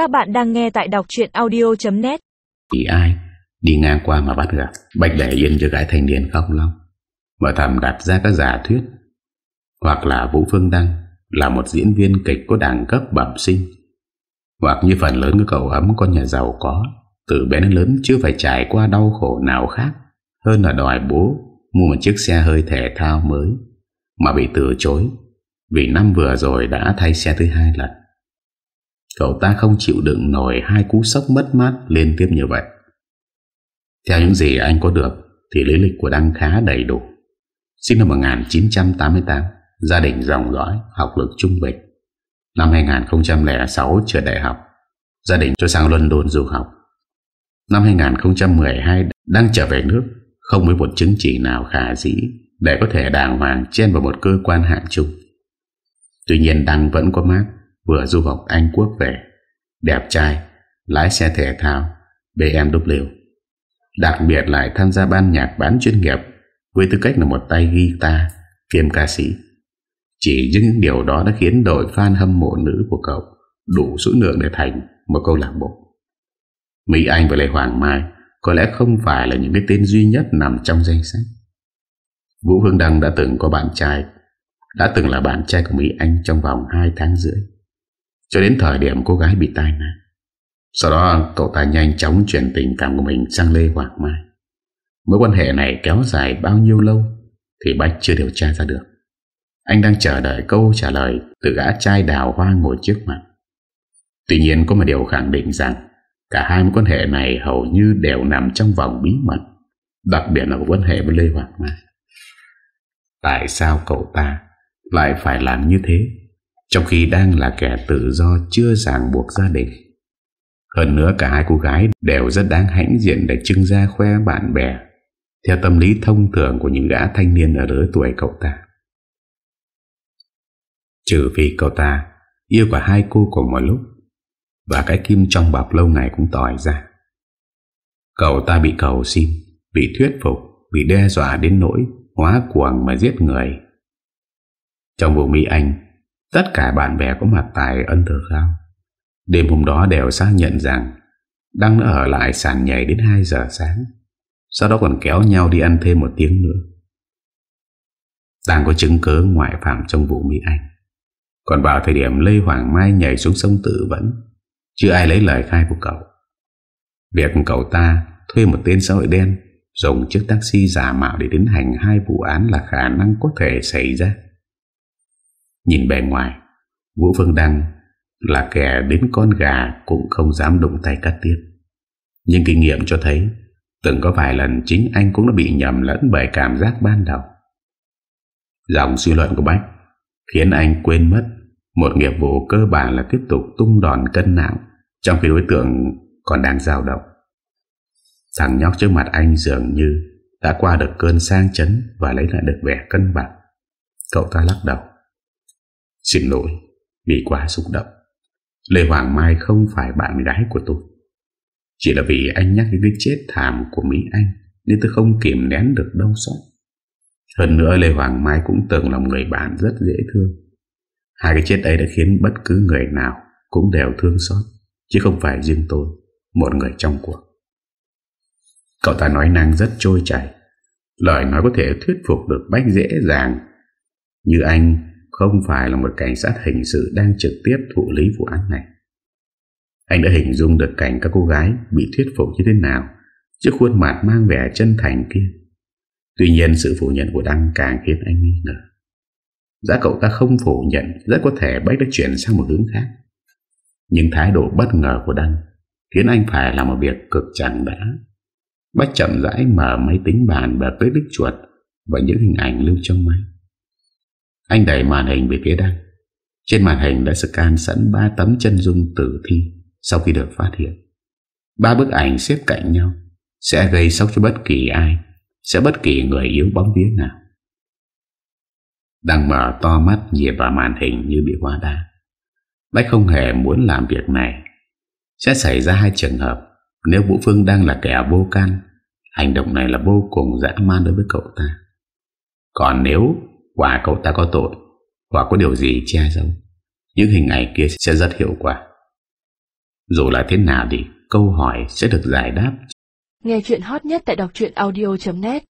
Các bạn đang nghe tại đọc chuyện audio.net Thì ai? Đi ngang qua mà bắt gặp. Bạch để yên cho gái thanh niên không long Mà thầm đặt ra các giả thuyết. Hoặc là Vũ Phương Đăng Là một diễn viên kịch có đẳng cấp bẩm sinh. Hoặc như phần lớn các cậu ấm con nhà giàu có, Từ bé đến lớn chưa phải trải qua đau khổ nào khác. Hơn là đòi bố Mua một chiếc xe hơi thể thao mới, Mà bị từ chối. Vì năm vừa rồi đã thay xe thứ hai lần. Cậu ta không chịu đựng nổi Hai cú sốc mất mát liên tiếp như vậy. Theo những gì anh có được Thì lý lịch của Đăng khá đầy đủ. Sinh năm 1988 Gia đình dòng dõi Học lực trung bình. Năm 2006 trở đại học, Gia đình cho sang London du học. Năm 2012 Đang trở về nước, Không với một chứng chỉ nào khả dĩ Để có thể đàng hoàng chen vào một cơ quan hạng trung. Tuy nhiên Đăng vẫn có mát. Vừa du học Anh Quốc về. Đẹp trai, Lái xe thể thao, BMW. Đặc biệt lại tham gia ban nhạc bán chuyên nghiệp, Với tư cách là một tay guitar, Kiêm ca sĩ. Chỉ những điều đó đã khiến đội fan hâm mộ nữ của cậu Đủ số lượng để thành một câu lạc bộ. Mỹ Anh và Lê Hoàng Mai Có lẽ không phải là những cái tên duy nhất nằm trong danh sách. Vũ Hương Đăng đã từng có bạn trai, Đã từng là bạn trai của Mỹ Anh trong vòng 2 tháng rưỡi cho đến thời điểm cô gái bị tai nạn. Sau đó, cậu ta nhanh chóng chuyển tình cảm của mình sang Lê Hoàng Mai. Mối quan hệ này kéo dài bao nhiêu lâu Thì Bách chưa điều tra ra được. Anh đang chờ đợi câu trả lời Từ gã trai đào hoa ngồi trước mặt. Tuy nhiên, có một điều khẳng định rằng Cả hai mối quan hệ này hầu như đều nằm trong vòng bí mật, Đặc biệt là quan hệ với Lê Hoàng Mai. Tại sao cậu ta lại phải làm như thế? Trong khi đang là kẻ tự do chưa ràng buộc gia đình. Hơn nữa cả hai cô gái đều rất đáng hãnh diện để trưng ra khoe bạn bè, Theo tâm lý thông thường của những gã thanh niên ở lứa tuổi cậu ta. Trừ vì cậu ta yêu cả hai cô cùng một lúc, Và cái kim trong bọc lâu ngày cũng tỏi ra. Cậu ta bị cầu xin, Bị thuyết phục, Bị đe dọa đến nỗi Hóa cuồng mà giết người. Trong vùng Mỹ Anh Tất cả bạn bè có mặt tại ân thờ khao Đêm hôm đó đều xác nhận rằng Đăng đã ở lại sàn nhảy đến 2 giờ sáng. Sau đó còn kéo nhau đi ăn thêm một tiếng nữa. Đang có chứng cớ ngoại phạm trong vụ Mỹ Anh. Còn vào thời điểm Lê Hoàng Mai nhảy xuống sông tự vẫn, Chưa ai lấy lời khai của cậu. Việc cậu ta thuê một tên xã hội đen, Dùng chiếc taxi giả mạo để tiến hành hai vụ án là khả năng có thể xảy ra. Nhìn bề ngoài, Vũ Phương Đăng là kẻ đến con gà Cũng không dám đụng tay cắt tiết. Nhưng kinh nghiệm cho thấy, Từng có vài lần chính anh cũng đã bị nhầm lẫn Bởi cảm giác ban đầu. Dòng suy luận của Bách Khiến anh quên mất Một nghiệp vụ cơ bản là tiếp tục tung đòn cân não Trong khi đối tượng còn đang dao động. Thằng nhóc trước mặt anh dường như Đã qua được cơn sang chấn Và lấy lại được vẻ cân bằng. Cậu ta lắc đầu. Xin lỗi Vì quá xúc động. Lê Hoàng Mai không phải bạn gái của tôi. Chỉ là vì anh nhắc đến cái chết thảm của Mỹ Anh Nên tôi không kiềm nén được đau xót. Hơn nữa, Lê Hoàng Mai cũng từng là một người bạn rất dễ thương. Hai cái chết ấy đã khiến bất cứ người nào Cũng đều thương xót, Chứ không phải riêng tôi, Một người trong cuộc. Cậu ta nói năng rất trôi chảy. Lời nói có thể thuyết phục được Bách dễ dàng. Như anh không phải là một cảnh sát hình sự đang trực tiếp thụ lý vụ án này. Anh đã hình dung được cảnh các cô gái bị thuyết phục như thế nào trước khuôn mặt mang vẻ chân thành kia. Tuy nhiên sự phủ nhận của Đăng càng khiến anh nghi ngờ. Giá cậu ta không phủ nhận, rất có thể Bách đã chuyển sang một hướng khác. Nhưng thái độ bất ngờ của Đăng khiến anh phải làm một việc cực chẳng đã. Bách chậm rãi mở máy tính bàn và click đích chuột và những hình ảnh lưu trong máy. Anh đẩy màn hình về phía đăng Trên màn hình đã scan sẵn ba tấm chân dung tử thi Sau khi được phát hiện. Ba bức ảnh xếp cạnh nhau Sẽ gây sốc cho bất kỳ ai, Sẽ bất kỳ người yếu bóng vía nào. Đang mở to mắt Nhìn vào màn hình như bị hóa đá. Bách không hề muốn làm việc này. Sẽ xảy ra hai trường hợp. Nếu Vũ Phương đang là kẻ vô can, Hành động này là vô cùng dã man đối với cậu ta. Còn nếu Quả cậu ta có tội, Hoặc có điều gì che giấu, Những hình ảnh kia sẽ rất hiệu quả. Dù là thế nào thì câu hỏi sẽ được giải đáp. Nghe chuyện hot nhất tại đọc audio.net